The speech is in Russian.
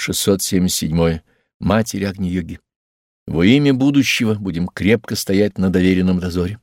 677. Матерь Агни-йоги. Во имя будущего будем крепко стоять на доверенном дозоре.